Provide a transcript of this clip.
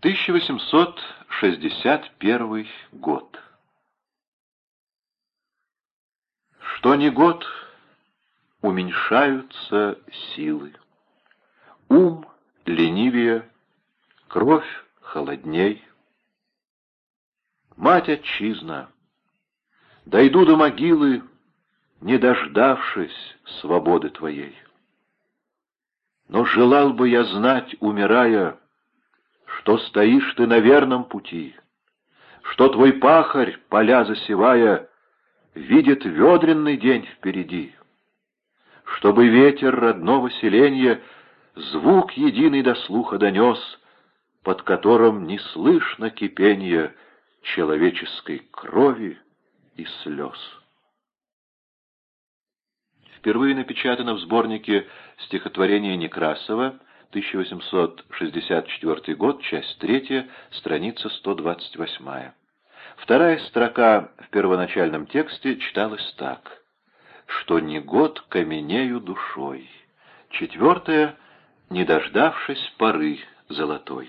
1861 год. Что ни год, уменьшаются силы. Ум ленивее, кровь холодней. Мать отчизна, дойду до могилы, не дождавшись свободы твоей. Но желал бы я знать, умирая, что стоишь ты на верном пути, что твой пахарь, поля засевая, видит ведренный день впереди, чтобы ветер родного селения звук единый до слуха донес, под которым не слышно кипенье человеческой крови и слез. Впервые напечатано в сборнике стихотворения Некрасова, 1864 год, часть 3, страница 128. Вторая строка в первоначальном тексте читалась так. «Что не год каменею душой». Четвертая — «Не дождавшись поры золотой».